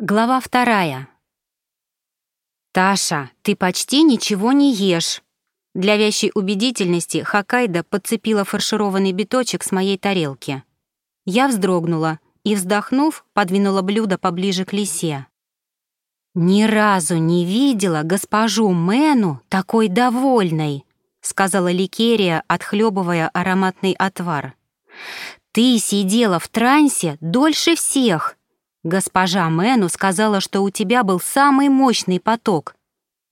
Глава вторая. «Таша, ты почти ничего не ешь». Для вящей убедительности Хоккайдо подцепила фаршированный биточек с моей тарелки. Я вздрогнула и, вздохнув, подвинула блюдо поближе к лисе. «Ни разу не видела госпожу Мэну такой довольной», сказала Ликерия, отхлебывая ароматный отвар. «Ты сидела в трансе дольше всех, Госпожа Мэну сказала, что у тебя был самый мощный поток.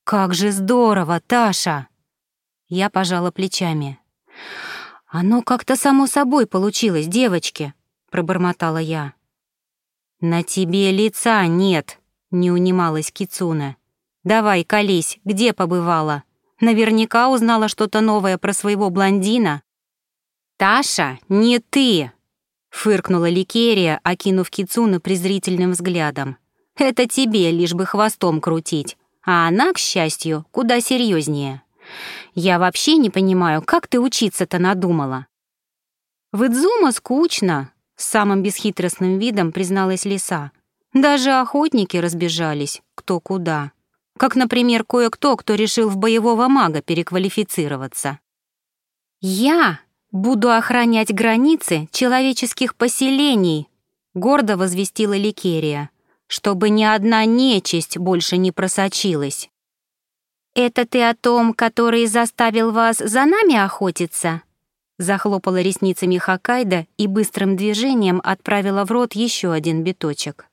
Как же здорово, Таша!» Я пожала плечами. «Оно как-то само собой получилось, девочки», — пробормотала я. «На тебе лица нет», — не унималась Кицуна. «Давай, колись, где побывала? Наверняка узнала что-то новое про своего блондина». «Таша, не ты!» Фыркнула Ликерия, окинув Кицуна презрительным взглядом. «Это тебе лишь бы хвостом крутить, а она, к счастью, куда серьезнее. Я вообще не понимаю, как ты учиться-то надумала?» «В Идзума скучно», — с самым бесхитростным видом призналась Лиса. «Даже охотники разбежались, кто куда. Как, например, кое-кто, кто решил в боевого мага переквалифицироваться». «Я «Буду охранять границы человеческих поселений», — гордо возвестила Ликерия, «чтобы ни одна нечисть больше не просочилась». «Это ты о том, который заставил вас за нами охотиться?» Захлопала ресницами Хоккайдо и быстрым движением отправила в рот еще один биточек.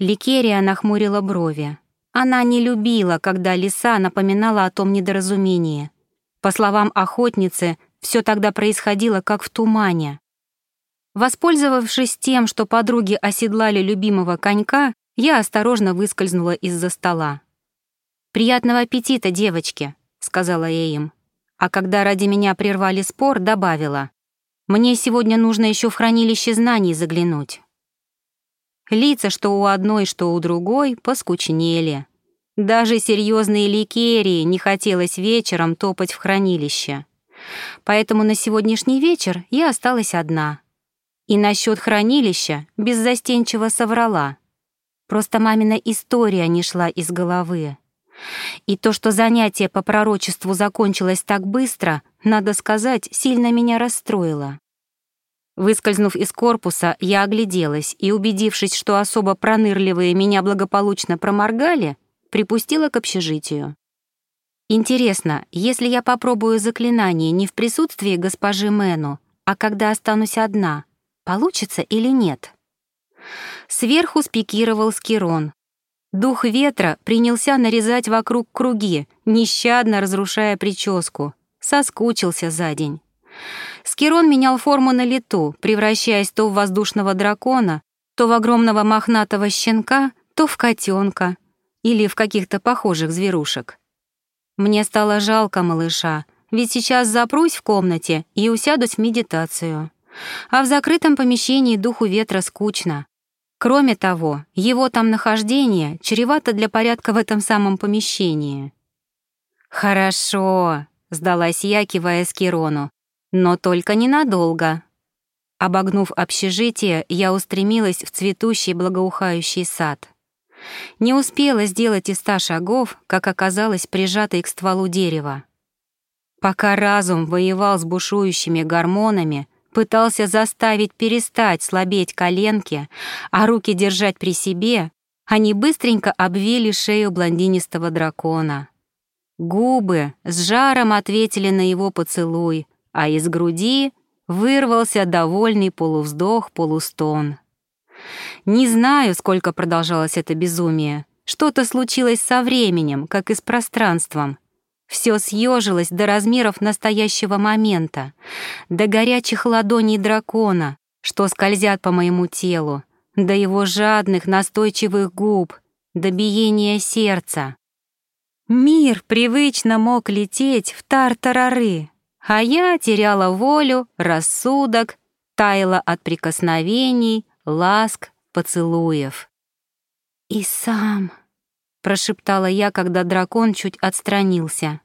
Ликерия нахмурила брови. Она не любила, когда лиса напоминала о том недоразумении. По словам охотницы, все тогда происходило как в тумане. Воспользовавшись тем, что подруги оседлали любимого конька, я осторожно выскользнула из-за стола. «Приятного аппетита, девочки», — сказала я им. А когда ради меня прервали спор, добавила. «Мне сегодня нужно еще в хранилище знаний заглянуть». Лица, что у одной, что у другой, поскучнели. Даже серьезные ликерии не хотелось вечером топать в хранилище. Поэтому на сегодняшний вечер я осталась одна. И насчет хранилища беззастенчиво соврала. Просто мамина история не шла из головы. И то, что занятие по пророчеству закончилось так быстро, надо сказать, сильно меня расстроило. Выскользнув из корпуса, я огляделась и, убедившись, что особо пронырливые меня благополучно проморгали, припустила к общежитию. Интересно, если я попробую заклинание не в присутствии госпожи Мэну, а когда останусь одна, получится или нет? Сверху спикировал Скирон. Дух ветра принялся нарезать вокруг круги, нещадно разрушая прическу. Соскучился за день. Скирон менял форму на лету, превращаясь то в воздушного дракона, то в огромного мохнатого щенка, то в котенка или в каких-то похожих зверушек. Мне стало жалко малыша, ведь сейчас запрусь в комнате и усядусь в медитацию. А в закрытом помещении духу ветра скучно. Кроме того, его там нахождение чревато для порядка в этом самом помещении. «Хорошо», — сдалась я, кивая Скирону, «но только ненадолго». Обогнув общежитие, я устремилась в цветущий благоухающий сад. Не успела сделать и ста шагов, как оказалась прижатой к стволу дерева. Пока разум воевал с бушующими гормонами, пытался заставить перестать слабеть коленки, а руки держать при себе, они быстренько обвили шею блондинистого дракона. Губы с жаром ответили на его поцелуй, а из груди вырвался довольный полувздох-полустон. Не знаю, сколько продолжалось это безумие. Что-то случилось со временем, как и с пространством. Все съежилось до размеров настоящего момента, до горячих ладоней дракона, что скользят по моему телу, до его жадных, настойчивых губ, до биения сердца. Мир привычно мог лететь в тартарары, а я теряла волю, рассудок, таяла от прикосновений, ласк, поцелуев. «И сам», — прошептала я, когда дракон чуть отстранился.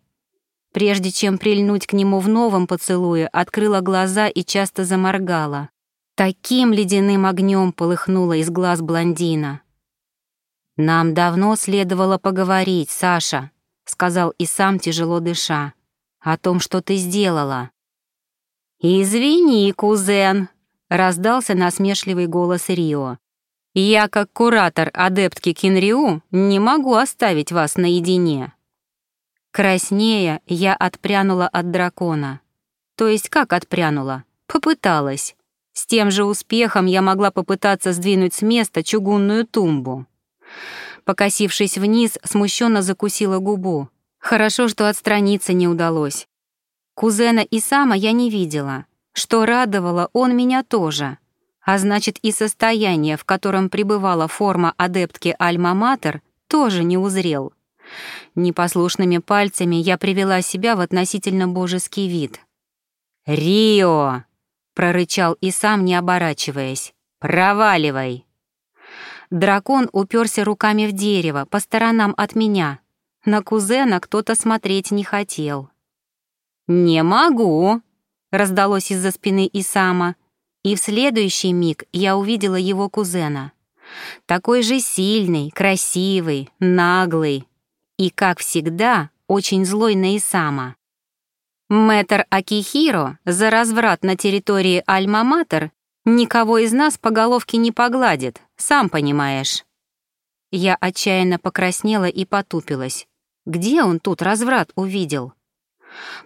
Прежде чем прильнуть к нему в новом поцелуе, открыла глаза и часто заморгала. Таким ледяным огнем полыхнуло из глаз блондина. «Нам давно следовало поговорить, Саша», — сказал и сам тяжело дыша, — «о том, что ты сделала». «Извини, кузен», — раздался насмешливый голос Рио. «Я, как куратор адептки Кинриу, не могу оставить вас наедине». Краснея, я отпрянула от дракона. То есть как отпрянула? Попыталась. С тем же успехом я могла попытаться сдвинуть с места чугунную тумбу. Покосившись вниз, смущенно закусила губу. Хорошо, что отстраниться не удалось. Кузена и сама я не видела. Что радовало, он меня тоже. А значит, и состояние, в котором пребывала форма адептки Альма-Матер, тоже не узрел. Непослушными пальцами я привела себя в относительно божеский вид. «Рио!» — прорычал и сам, не оборачиваясь. «Проваливай!» Дракон уперся руками в дерево, по сторонам от меня. На кузена кто-то смотреть не хотел. «Не могу!» — раздалось из-за спины Исама, и в следующий миг я увидела его кузена. Такой же сильный, красивый, наглый и, как всегда, очень злой на Исама. Мэтр Акихиро за разврат на территории Альма-Матер Никого из нас по головке не погладит, сам понимаешь. Я отчаянно покраснела и потупилась. Где он тут разврат увидел?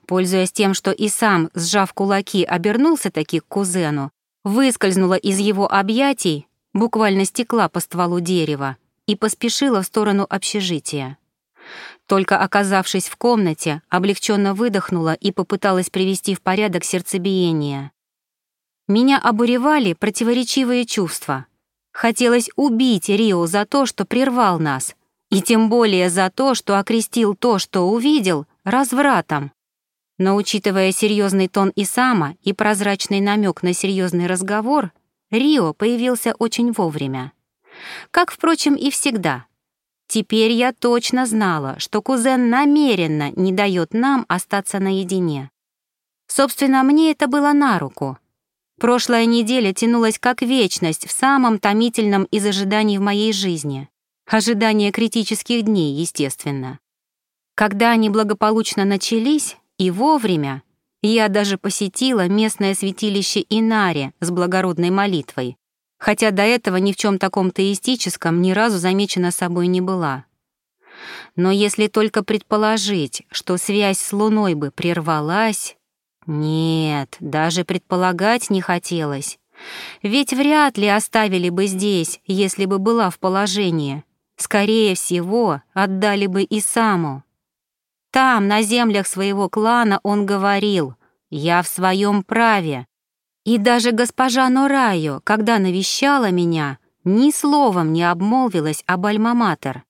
Пользуясь тем, что и сам, сжав кулаки, обернулся таки к кузену, выскользнула из его объятий, буквально стекла по стволу дерева, и поспешила в сторону общежития. Только оказавшись в комнате, облегченно выдохнула и попыталась привести в порядок сердцебиение. Меня обуревали противоречивые чувства. Хотелось убить Рио за то, что прервал нас, и тем более за то, что окрестил то, что увидел, развратом. Но учитывая серьезный тон Исама и прозрачный намек на серьезный разговор, Рио появился очень вовремя. Как, впрочем, и всегда. Теперь я точно знала, что кузен намеренно не дает нам остаться наедине. Собственно, мне это было на руку — Прошлая неделя тянулась как вечность в самом томительном из ожиданий в моей жизни. Ожидание критических дней, естественно. Когда они благополучно начались, и вовремя, я даже посетила местное святилище Инари с благородной молитвой, хотя до этого ни в чем таком теистическом ни разу замечена собой не была. Но если только предположить, что связь с Луной бы прервалась, нет, даже предполагать не хотелось. Ведь вряд ли оставили бы здесь, если бы была в положении. Скорее всего, отдали бы и саму. Там, на землях своего клана, он говорил «Я в своем праве». И даже госпожа Норайо, когда навещала меня, ни словом не обмолвилась об Альма-Матер.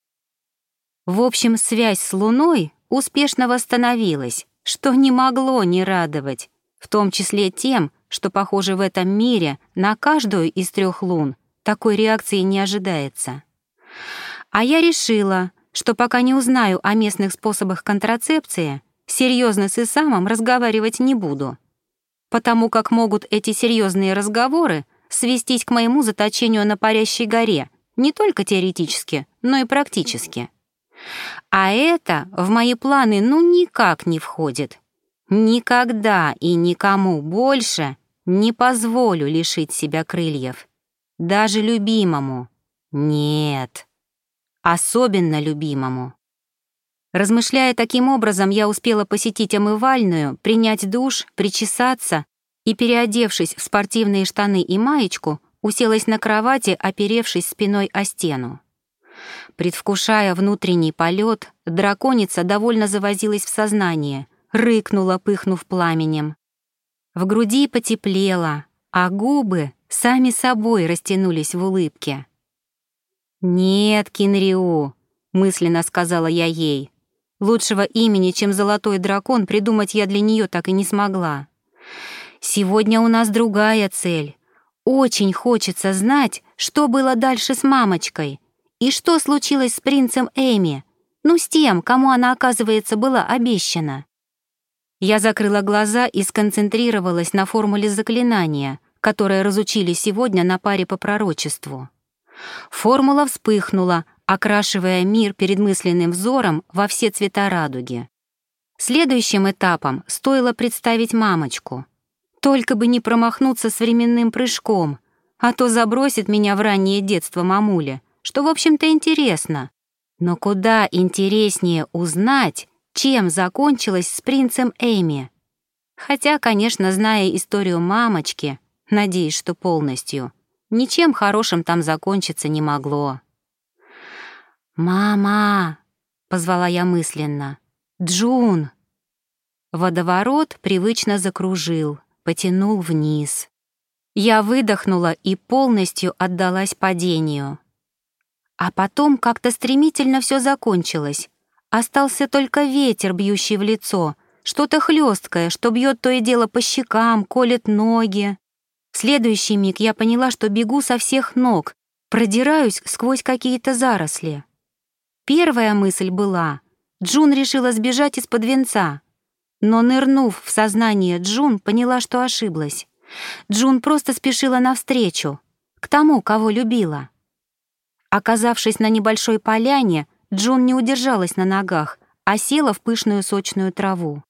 В общем, связь с Луной успешно восстановилась, что не могло не радовать, в том числе тем, что, похоже, в этом мире на каждую из трех лун такой реакции не ожидается. А я решила, что пока не узнаю о местных способах контрацепции, серьезно с Исамом разговаривать не буду, потому как могут эти серьезные разговоры свестись к моему заточению на парящей горе, не только теоретически, но и практически. А это в мои планы ну никак не входит. Никогда и никому больше не позволю лишить себя крыльев. Даже любимому. Нет. Особенно любимому. Размышляя таким образом, я успела посетить омывальную, принять душ, причесаться и, переодевшись в спортивные штаны и маечку, уселась на кровати, оперевшись спиной о стену. Предвкушая внутренний полет, драконица довольно завозилась в сознание, рыкнула, пыхнув пламенем. В груди потеплело, а губы сами собой растянулись в улыбке. «Нет, Кинриу», — мысленно сказала я ей. Лучшего имени, чем Золотой Дракон, придумать я для нее так и не смогла. Сегодня у нас другая цель. Очень хочется знать, что было дальше с мамочкой — и что случилось с принцем Эми? Ну, с тем, кому она, оказывается, была обещана. Я закрыла глаза и сконцентрировалась на формуле заклинания, которое разучили сегодня на паре по пророчеству. Формула вспыхнула, окрашивая мир перед мысленным взором во все цвета радуги. Следующим этапом стоило представить мамочку. Только бы не промахнуться с временным прыжком, а то забросит меня в раннее детство мамуля, что, в общем-то, интересно. Но куда интереснее узнать, чем закончилось с принцем Эми. Хотя, конечно, зная историю мамочки, надеюсь, что полностью, ничем хорошим там закончиться не могло. «Мама!» — позвала я мысленно. «Джун!» Водоворот привычно закружил, потянул вниз. Я выдохнула и полностью отдалась падению. А потом как-то стремительно все закончилось. Остался только ветер, бьющий в лицо, что-то хлесткое, что бьет то и дело по щекам, колет ноги. Следующий миг я поняла, что бегу со всех ног, продираюсь сквозь какие-то заросли. Первая мысль была — Джун решила сбежать из-под венца. Но, нырнув в сознание Джун, поняла, что ошиблась. Джун просто спешила навстречу, к тому, кого любила. Оказавшись на небольшой поляне, Джун не удержалась на ногах, а села в пышную сочную траву.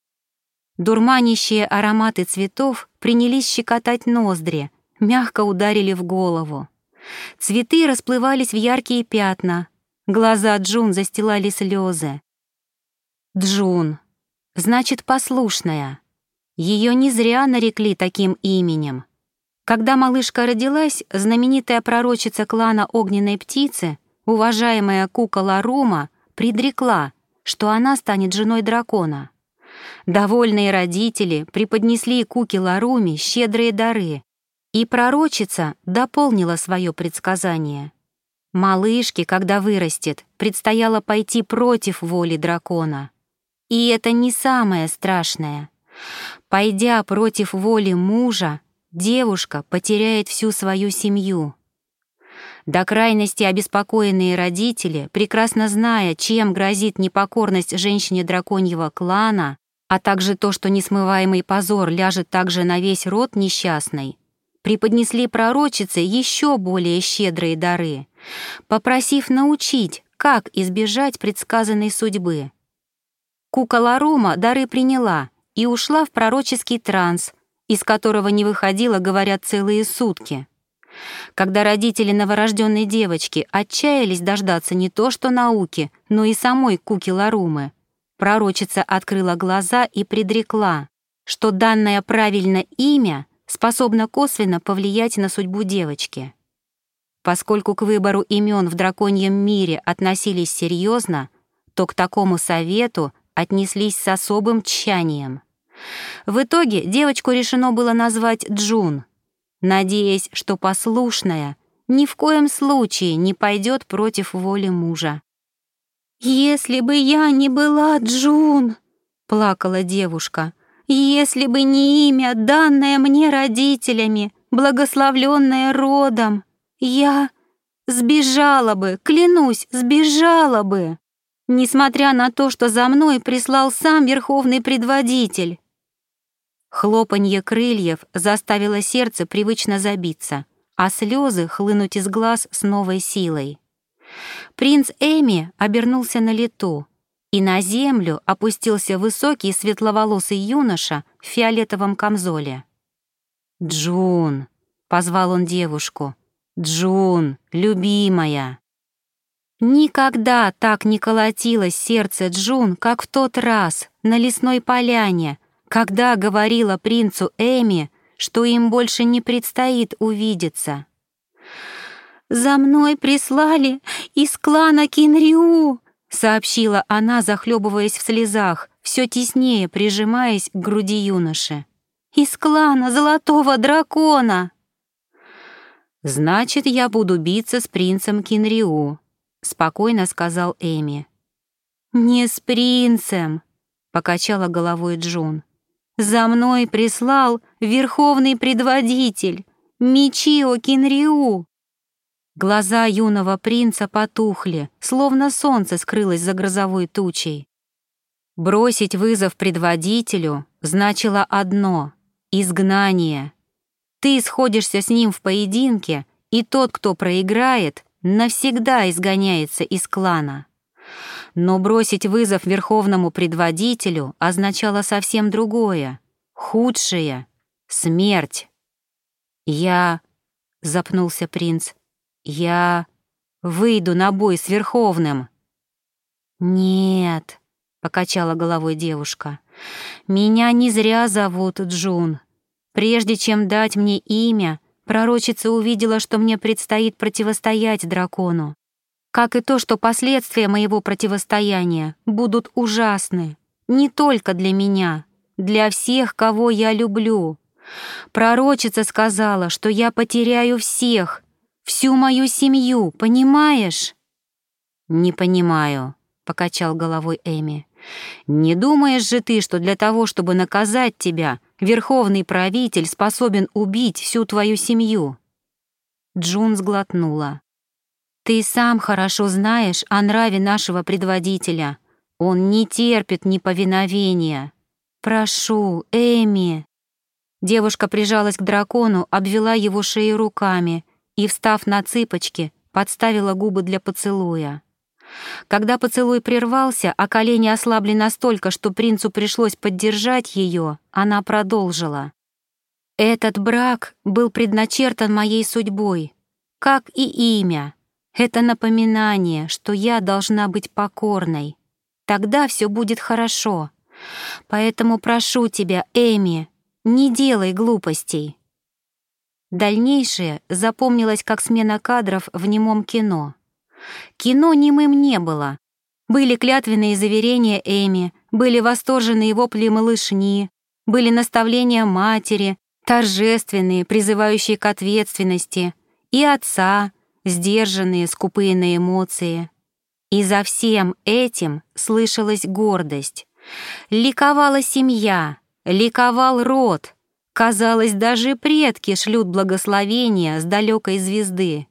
Дурманящие ароматы цветов принялись щекотать ноздри, мягко ударили в голову. Цветы расплывались в яркие пятна, Глаза Джун застилали слезы. Джун, значит, послушная. Ее не зря нарекли таким именем. Когда малышка родилась, знаменитая пророчица клана Огненной Птицы, уважаемая Кука Ларума, предрекла, что она станет женой дракона. Довольные родители преподнесли Куке Ларуме щедрые дары, и пророчица дополнила свое предсказание. Малышке, когда вырастет, предстояло пойти против воли дракона. И это не самое страшное. Пойдя против воли мужа, девушка потеряет всю свою семью. До крайности обеспокоенные родители, прекрасно зная, чем грозит непокорность женщине драконьего клана, а также то, что несмываемый позор ляжет также на весь род несчастный, преподнесли пророчице еще более щедрые дары, попросив научить, как избежать предсказанной судьбы. Кукола Рома дары приняла и ушла в пророческий транс, из которого не выходила, говорят, целые сутки. Когда родители новорожденной девочки отчаялись дождаться не то что науки, но и самой Куки Ларумы, пророчица открыла глаза и предрекла, что данное правильно имя способна косвенно повлиять на судьбу девочки. Поскольку к выбору имен в драконьем мире относились серьезно, то к такому совету отнеслись с особым тщанием. В итоге девочку решено было назвать Джун, надеясь, что послушная ни в коем случае не пойдет против воли мужа. «Если бы я не была Джун!» — плакала девушка — если бы не имя, данное мне родителями, благословленное родом, я сбежала бы, клянусь, сбежала бы, несмотря на то, что за мной прислал сам верховный предводитель. Хлопанье крыльев заставило сердце привычно забиться, а слезы хлынуть из глаз с новой силой. Принц Эми обернулся на лету, и на землю опустился высокий светловолосый юноша в фиолетовом камзоле. «Джун!» — позвал он девушку. «Джун, любимая!» Никогда так не колотилось сердце Джун, как в тот раз на лесной поляне, когда говорила принцу Эми, что им больше не предстоит увидеться. «За мной прислали из клана Кинриу!» сообщила она, захлебываясь в слезах, все теснее прижимаясь к груди юноши. «Из клана Золотого Дракона!» «Значит, я буду биться с принцем Кинриу», — спокойно сказал Эми. «Не с принцем», — покачала головой Джун. «За мной прислал верховный предводитель Мичио Кинриу». Глаза юного принца потухли, словно солнце скрылось за грозовой тучей. Бросить вызов предводителю значило одно — изгнание. Ты сходишься с ним в поединке, и тот, кто проиграет, навсегда изгоняется из клана. Но бросить вызов верховному предводителю означало совсем другое, худшее — смерть. «Я...» — запнулся принц. «Я выйду на бой с Верховным». «Нет», — покачала головой девушка, — «меня не зря зовут Джун. Прежде чем дать мне имя, пророчица увидела, что мне предстоит противостоять дракону. Как и то, что последствия моего противостояния будут ужасны. Не только для меня, для всех, кого я люблю. Пророчица сказала, что я потеряю всех, всю мою семью, понимаешь? Не понимаю, покачал головой Эми. Не думаешь же ты, что для того, чтобы наказать тебя, верховный правитель способен убить всю твою семью? Джун сглотнула. Ты сам хорошо знаешь о нраве нашего предводителя. Он не терпит неповиновения. Прошу, Эми. Девушка прижалась к дракону, обвела его шею руками и, встав на цыпочки, подставила губы для поцелуя. Когда поцелуй прервался, а колени ослабли настолько, что принцу пришлось поддержать ее, она продолжила. «Этот брак был предначертан моей судьбой, как и имя. Это напоминание, что я должна быть покорной. Тогда все будет хорошо. Поэтому прошу тебя, Эми, не делай глупостей». Дальнейшее запомнилось как смена кадров в немом кино — Кино немым не было. Были клятвенные заверения Эми, были восторженные вопли малышни, были наставления матери, торжественные, призывающие к ответственности, и отца, сдержанные, скупые на эмоции. И за всем этим слышалась гордость. Ликовала семья, ликовал род. Казалось, даже предки шлют благословения с далекой звезды.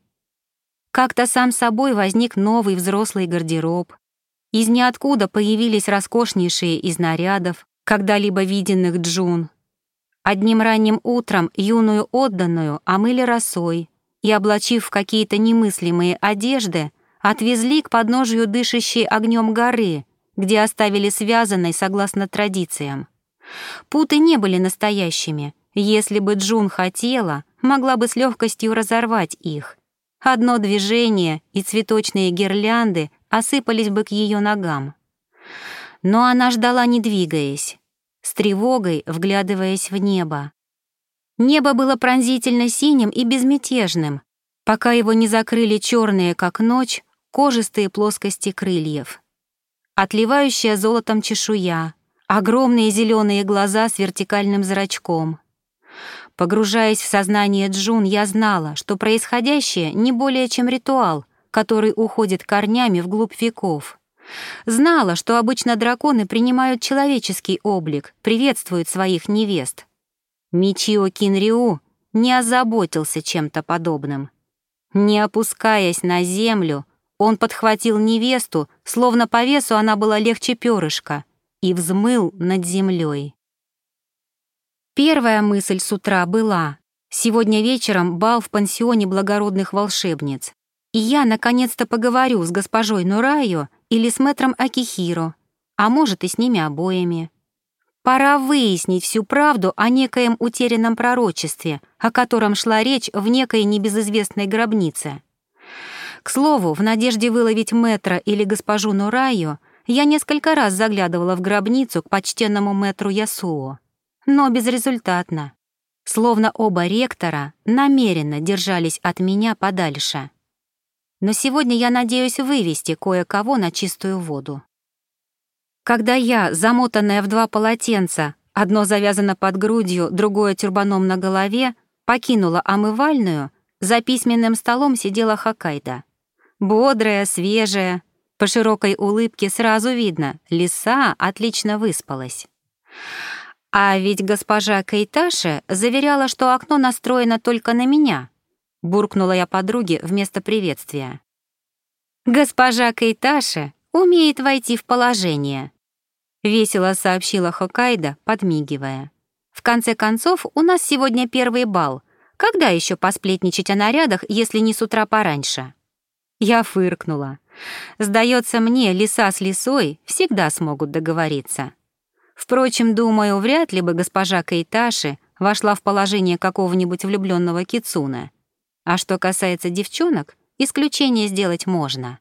Как-то сам собой возник новый взрослый гардероб. Из ниоткуда появились роскошнейшие из нарядов, когда-либо виденных Джун. Одним ранним утром юную отданную омыли росой и, облачив в какие-то немыслимые одежды, отвезли к подножию дышащей огнем горы, где оставили связанной согласно традициям. Путы не были настоящими. Если бы Джун хотела, могла бы с легкостью разорвать их — Одно движение, и цветочные гирлянды осыпались бы к ее ногам. Но она ждала, не двигаясь, с тревогой вглядываясь в небо. Небо было пронзительно синим и безмятежным, пока его не закрыли черные, как ночь, кожистые плоскости крыльев. Отливающая золотом чешуя, огромные зеленые глаза с вертикальным зрачком — Погружаясь в сознание Джун, я знала, что происходящее не более чем ритуал, который уходит корнями вглубь веков. Знала, что обычно драконы принимают человеческий облик, приветствуют своих невест. Мичио Кинриу не озаботился чем-то подобным. Не опускаясь на землю, он подхватил невесту, словно по весу она была легче перышка, и взмыл над землей. Первая мысль с утра была «Сегодня вечером бал в пансионе благородных волшебниц, и я наконец-то поговорю с госпожой Нурайо или с мэтром Акихиро, а может и с ними обоими. Пора выяснить всю правду о некоем утерянном пророчестве, о котором шла речь в некой небезызвестной гробнице. К слову, в надежде выловить мэтра или госпожу Нурайо, я несколько раз заглядывала в гробницу к почтенному мэтру Ясуо но безрезультатно. Словно оба ректора намеренно держались от меня подальше. Но сегодня я надеюсь вывести кое-кого на чистую воду. Когда я, замотанная в два полотенца, одно завязано под грудью, другое тюрбаном на голове, покинула омывальную, за письменным столом сидела Хоккайдо. Бодрая, свежая, по широкой улыбке сразу видно, лиса отлично выспалась. А ведь госпожа Кейташи заверяла, что окно настроено только на меня. Буркнула я подруге вместо приветствия. Госпожа Кейташи умеет войти в положение. Весело сообщила Хоккайдо, подмигивая. В конце концов, у нас сегодня первый бал. Когда еще посплетничать о нарядах, если не с утра пораньше? Я фыркнула. Сдается мне, лиса с лисой всегда смогут договориться. Впрочем, думаю, вряд ли бы госпожа Кейташи вошла в положение какого-нибудь влюбленного кицуна. А что касается девчонок, исключение сделать можно.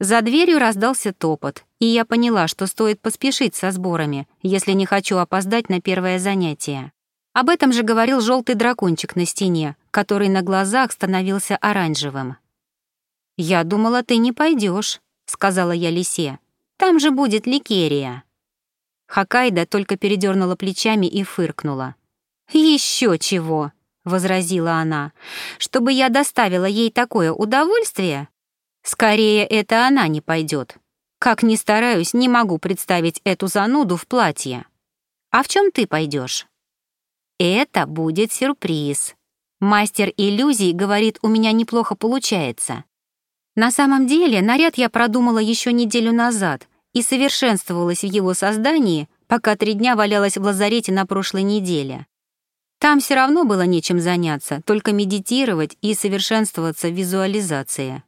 За дверью раздался топот, и я поняла, что стоит поспешить со сборами, если не хочу опоздать на первое занятие. Об этом же говорил желтый дракончик на стене, который на глазах становился оранжевым. «Я думала, ты не пойдешь, сказала я лисе. «Там же будет Ликерия». Хакайда только передернула плечами и фыркнула. Еще чего!» — возразила она. «Чтобы я доставила ей такое удовольствие? Скорее, это она не пойдет. Как ни стараюсь, не могу представить эту зануду в платье. А в чем ты пойдешь? Это будет сюрприз. Мастер иллюзий говорит, у меня неплохо получается. На самом деле, наряд я продумала еще неделю назад и совершенствовалась в его создании, пока три дня валялась в лазарете на прошлой неделе. Там все равно было нечем заняться, только медитировать и совершенствоваться в визуализации.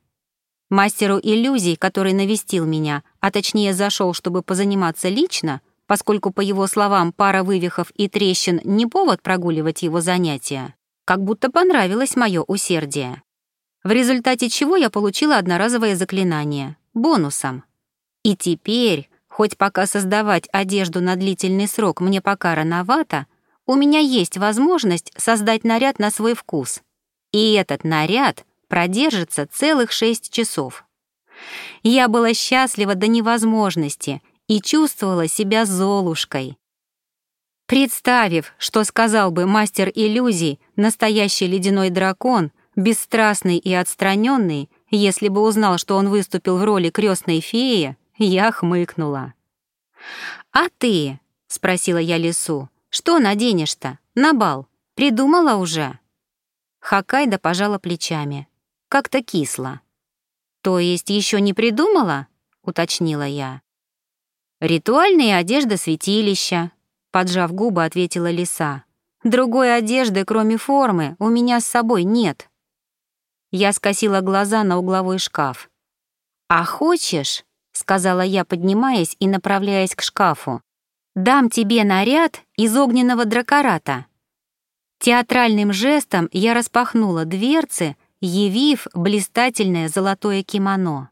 Мастеру иллюзий, который навестил меня, а точнее зашел, чтобы позаниматься лично, поскольку, по его словам, пара вывихов и трещин не повод прогуливать его занятия, как будто понравилось мое усердие. В результате чего я получила одноразовое заклинание — бонусом. И теперь, хоть пока создавать одежду на длительный срок мне пока рановато, у меня есть возможность создать наряд на свой вкус. И этот наряд продержится целых шесть часов. Я была счастлива до невозможности и чувствовала себя золушкой. Представив, что сказал бы мастер иллюзий, настоящий ледяной дракон, бесстрастный и отстраненный, если бы узнал, что он выступил в роли крестной феи, я хмыкнула. «А ты?» — спросила я лису. Что наденешь-то? На бал. Придумала уже?» Хакайда пожала плечами. Как-то кисло. «То есть еще не придумала?» — уточнила я. «Ритуальные одежда святилища», — поджав губы, ответила лиса. «Другой одежды, кроме формы, у меня с собой нет». Я скосила глаза на угловой шкаф. «А хочешь?» — сказала я, поднимаясь и направляясь к шкафу. Дам тебе наряд из огненного дракората». Театральным жестом я распахнула дверцы, явив блистательное золотое кимоно.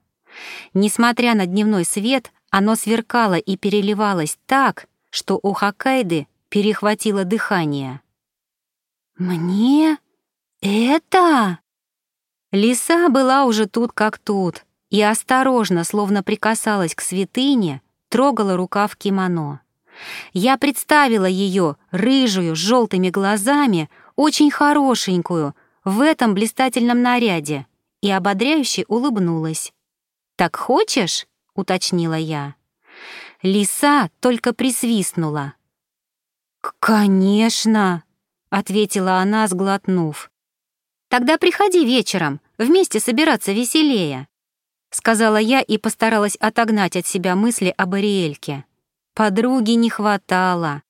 Несмотря на дневной свет, оно сверкало и переливалось так, что у Хоккайды перехватило дыхание. «Мне? Это?» Лиса была уже тут как тут и осторожно, словно прикасалась к святыне, трогала рукав кимоно. Я представила ее, рыжую, с желтыми глазами, очень хорошенькую, в этом блистательном наряде, и ободряюще улыбнулась. «Так хочешь?» — уточнила я. Лиса только присвистнула. «Конечно!» — ответила она, сглотнув. «Тогда приходи вечером, вместе собираться веселее», — сказала я и постаралась отогнать от себя мысли об Ариэльке. Подруги не хватало.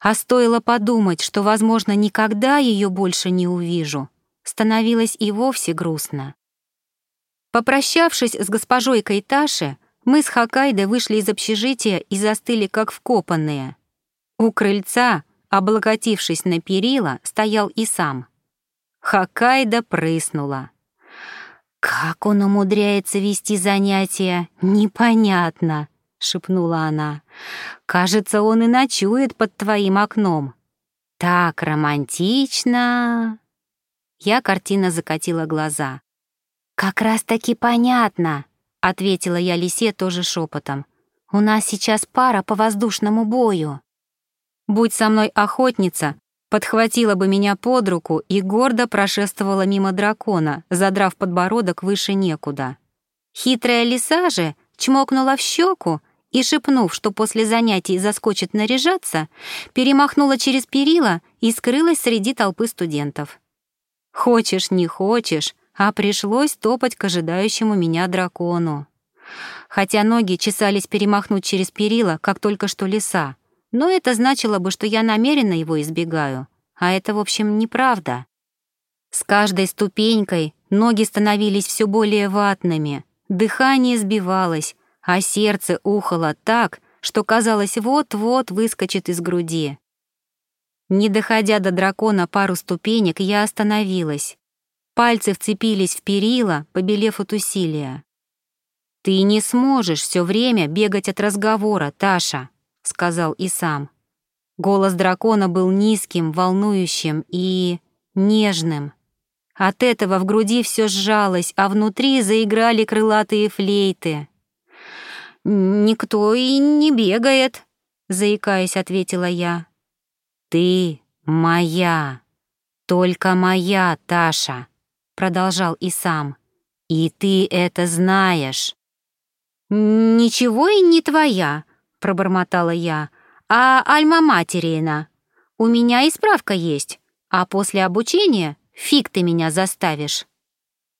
А стоило подумать, что, возможно, никогда ее больше не увижу, становилось и вовсе грустно. Попрощавшись с госпожой Кайташи, мы с Хакайдой вышли из общежития и застыли как вкопанные. У крыльца, облокотившись на перила, стоял и сам. Хакайда прыснула. «Как он умудряется вести занятия, непонятно», — шепнула она. «Кажется, он и ночует под твоим окном. Так романтично!» Я картина закатила глаза. «Как раз-таки понятно», — ответила я лисе тоже шепотом. «У нас сейчас пара по воздушному бою». Будь со мной охотница, подхватила бы меня под руку и гордо прошествовала мимо дракона, задрав подбородок выше некуда. Хитрая лиса же чмокнула в щеку и, шепнув, что после занятий заскочит наряжаться, перемахнула через перила и скрылась среди толпы студентов. Хочешь, не хочешь, а пришлось топать к ожидающему меня дракону. Хотя ноги чесались перемахнуть через перила, как только что леса, но это значило бы, что я намеренно его избегаю, а это, в общем, неправда. С каждой ступенькой Ноги становились все более ватными, дыхание сбивалось, а сердце ухало так, что казалось вот-вот выскочит из груди. Не доходя до дракона пару ступенек, я остановилась. Пальцы вцепились в перила, побелев от усилия. «Ты не сможешь все время бегать от разговора, Таша», — сказал и сам. Голос дракона был низким, волнующим и нежным. От этого в груди все сжалось, а внутри заиграли крылатые флейты. «Никто и не бегает», — заикаясь, ответила я. «Ты моя, только моя, Таша», — продолжал и сам. «И ты это знаешь». «Ничего и не твоя», — пробормотала я, «а альма-материна. У меня и справка есть, а после обучения фиг ты меня заставишь».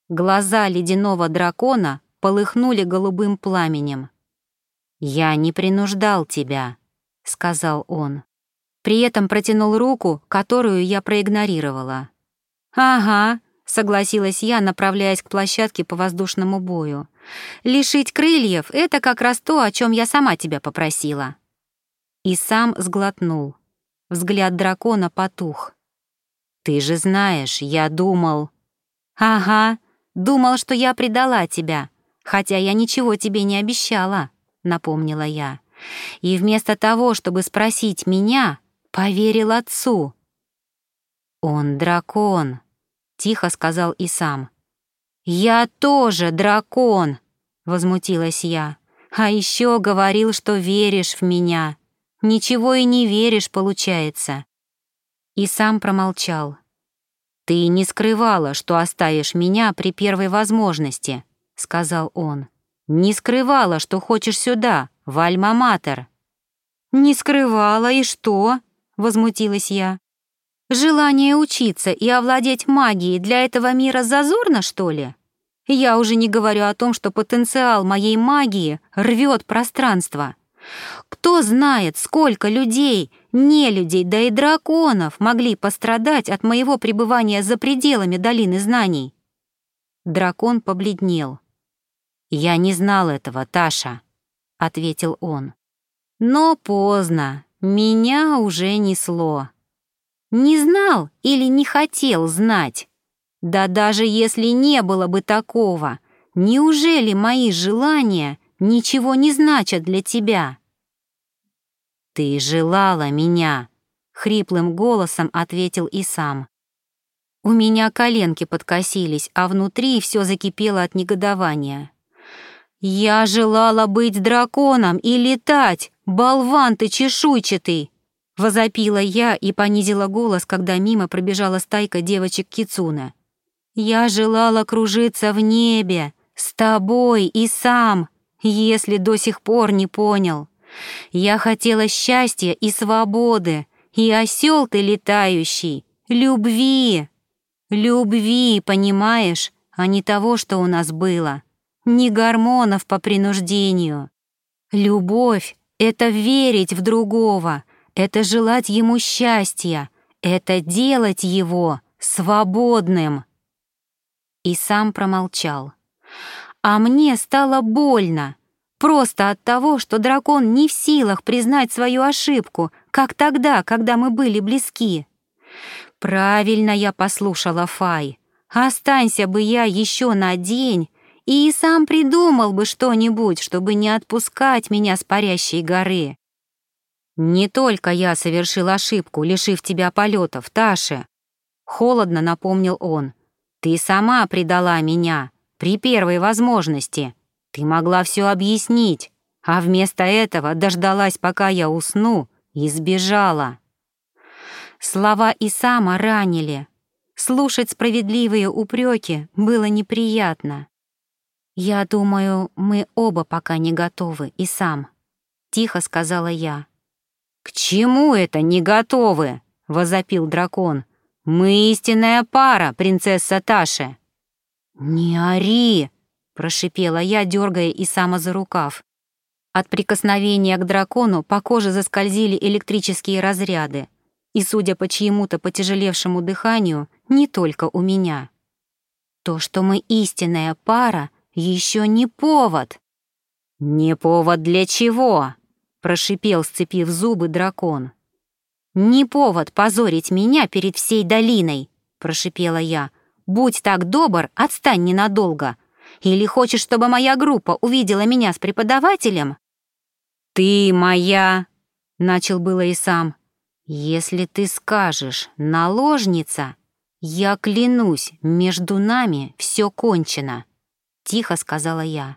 Глаза ледяного дракона полыхнули голубым пламенем. «Я не принуждал тебя», — сказал он. При этом протянул руку, которую я проигнорировала. «Ага», — согласилась я, направляясь к площадке по воздушному бою. Лишить крыльев — это как раз то, о чем я сама тебя попросила». И сам сглотнул. Взгляд дракона потух. «Ты же знаешь, я думал...» «Ага, думал, что я предала тебя, хотя я ничего тебе не обещала», — напомнила я. «И вместо того, чтобы спросить меня, поверил отцу». «Он дракон», — тихо сказал и сам. «Я тоже дракон!» — возмутилась я. «А еще говорил, что веришь в меня. Ничего и не веришь, получается». И сам промолчал. «Ты не скрывала, что оставишь меня при первой возможности», — сказал он. «Не скрывала, что хочешь сюда, в Альма-Матер». «Не скрывала, и что?» — возмутилась я. «Желание учиться и овладеть магией для этого мира зазорно, что ли?» Я уже не говорю о том, что потенциал моей магии рвет пространство. Кто знает, сколько людей, не людей, да и драконов могли пострадать от моего пребывания за пределами долины знаний. Дракон побледнел. «Я не знал этого, Таша», — ответил он. «Но поздно, меня уже несло. Не знал или не хотел знать?» Да даже если не было бы такого, неужели мои желания ничего не значат для тебя? Ты желала меня, хриплым голосом ответил и сам. У меня коленки подкосились, а внутри все закипело от негодования. Я желала быть драконом и летать, болван ты чешуйчатый! Возопила я и понизила голос, когда мимо пробежала стайка девочек Кицуна. Я желала кружиться в небе, с тобой и сам, если до сих пор не понял. Я хотела счастья и свободы, и осел ты летающий, любви. Любви, понимаешь, а не того, что у нас было. Не гормонов по принуждению. Любовь — это верить в другого, это желать ему счастья, это делать его свободным и сам промолчал. А мне стало больно, просто от того, что дракон не в силах признать свою ошибку, как тогда, когда мы были близки. Правильно я послушала Фай. Останься бы я еще на день, и сам придумал бы что-нибудь, чтобы не отпускать меня с парящей горы. Не только я совершил ошибку, лишив тебя полетов, Таша. Холодно напомнил он. Ты сама предала меня при первой возможности. Ты могла все объяснить, а вместо этого дождалась, пока я усну, и сбежала. Слова и сама ранили. Слушать справедливые упреки было неприятно. «Я думаю, мы оба пока не готовы, и сам», — тихо сказала я. «К чему это не готовы?» — возопил дракон. «Мы истинная пара, принцесса Таша!» «Не ори!» — прошипела я, дергая Исама за рукав. От прикосновения к дракону по коже заскользили электрические разряды, и, судя по чьему-то потяжелевшему дыханию, не только у меня. То, что мы истинная пара, еще не повод. «Не повод для чего?» — прошипел, сцепив зубы дракон. «Не повод позорить меня перед всей долиной», — прошипела я. «Будь так добр, отстань ненадолго. Или хочешь, чтобы моя группа увидела меня с преподавателем?» «Ты моя...» — начал было и сам. «Если ты скажешь «наложница», я клянусь, между нами все кончено», — тихо сказала я.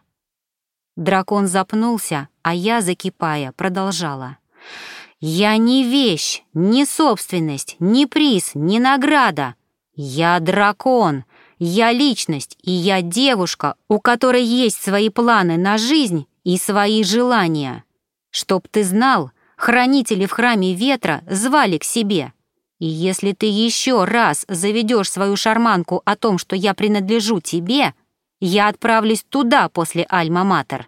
Дракон запнулся, а я, закипая, продолжала. «Я не вещь, не собственность, не приз, не награда. Я дракон, я личность, и я девушка, у которой есть свои планы на жизнь и свои желания. Чтоб ты знал, хранители в храме ветра звали к себе. И если ты еще раз заведешь свою шарманку о том, что я принадлежу тебе, я отправлюсь туда после Альма-Матер».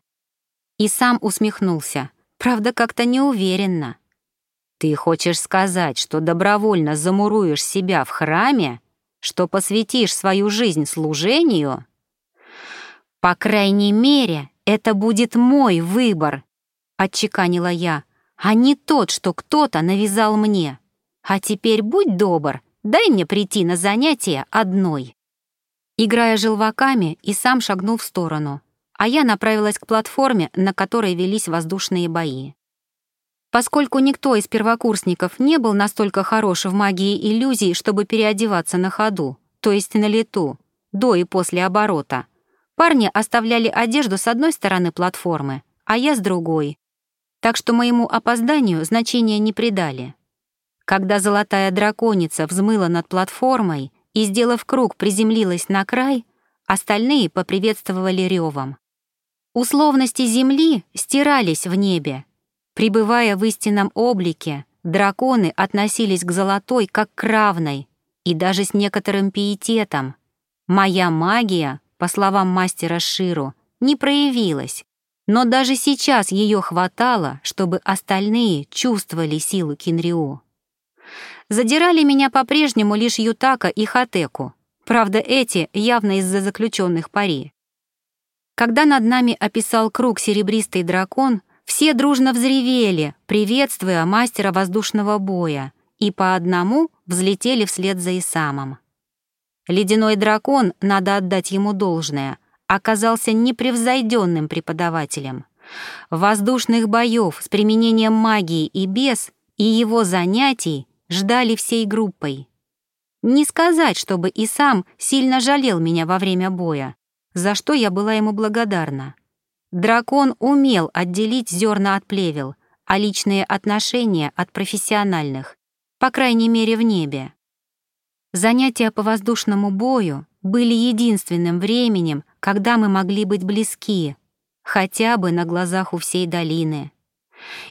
И сам усмехнулся, правда, как-то неуверенно. Ты хочешь сказать, что добровольно замуруешь себя в храме, что посвятишь свою жизнь служению? По крайней мере, это будет мой выбор, отчеканила я, а не тот, что кто-то навязал мне. А теперь будь добр, дай мне прийти на занятие одной. Играя желваками, и сам шагнул в сторону, а я направилась к платформе, на которой велись воздушные бои. Поскольку никто из первокурсников не был настолько хорош в магии иллюзий, чтобы переодеваться на ходу, то есть на лету, до и после оборота, парни оставляли одежду с одной стороны платформы, а я с другой. Так что моему опозданию значения не придали. Когда золотая драконица взмыла над платформой и, сделав круг, приземлилась на край, остальные поприветствовали ревом. Условности Земли стирались в небе, Пребывая в истинном облике, драконы относились к золотой как к равной, и даже с некоторым пиететом. Моя магия, по словам мастера Ширу, не проявилась, но даже сейчас ее хватало, чтобы остальные чувствовали силу Кинриу. Задирали меня по-прежнему лишь Ютака и Хатеку, правда, эти явно из-за заключенных пари. Когда над нами описал круг серебристый дракон — все дружно взревели, приветствуя мастера воздушного боя, и по одному взлетели вслед за Исамом. Ледяной дракон, надо отдать ему должное, оказался непревзойденным преподавателем. Воздушных боев с применением магии и без, и его занятий ждали всей группой. Не сказать, чтобы и сам сильно жалел меня во время боя, за что я была ему благодарна. Дракон умел отделить зерна от плевел, а личные отношения от профессиональных, по крайней мере в небе. Занятия по воздушному бою были единственным временем, когда мы могли быть близки, хотя бы на глазах у всей долины.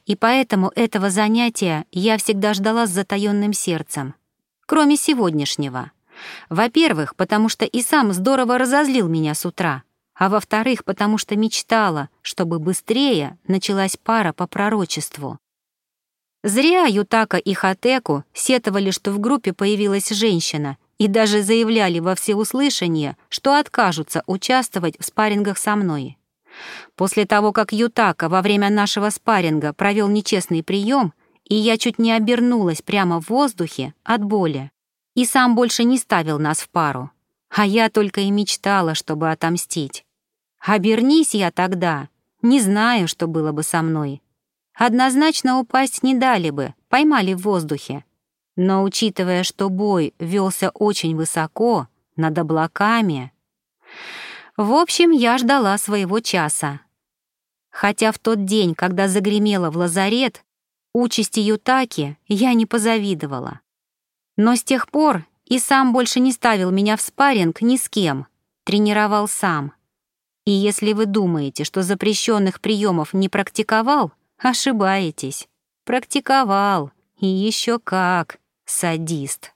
И поэтому этого занятия я всегда ждала с затаённым сердцем, кроме сегодняшнего. Во-первых, потому что и сам здорово разозлил меня с утра — а во-вторых, потому что мечтала, чтобы быстрее началась пара по пророчеству. Зря Ютака и Хатеку сетовали, что в группе появилась женщина, и даже заявляли во всеуслышание, что откажутся участвовать в спаррингах со мной. После того, как Ютака во время нашего спарринга провел нечестный прием, и я чуть не обернулась прямо в воздухе от боли, и сам больше не ставил нас в пару. А я только и мечтала, чтобы отомстить. Обернись я тогда, не знаю, что было бы со мной. Однозначно упасть не дали бы, поймали в воздухе. Но учитывая, что бой велся очень высоко, над облаками... В общем, я ждала своего часа. Хотя в тот день, когда загремела в лазарет, участи Ютаки я не позавидовала. Но с тех пор и сам больше не ставил меня в спарринг ни с кем, тренировал сам. И если вы думаете, что запрещенных приемов не практиковал, ошибаетесь. Практиковал, и еще как, садист.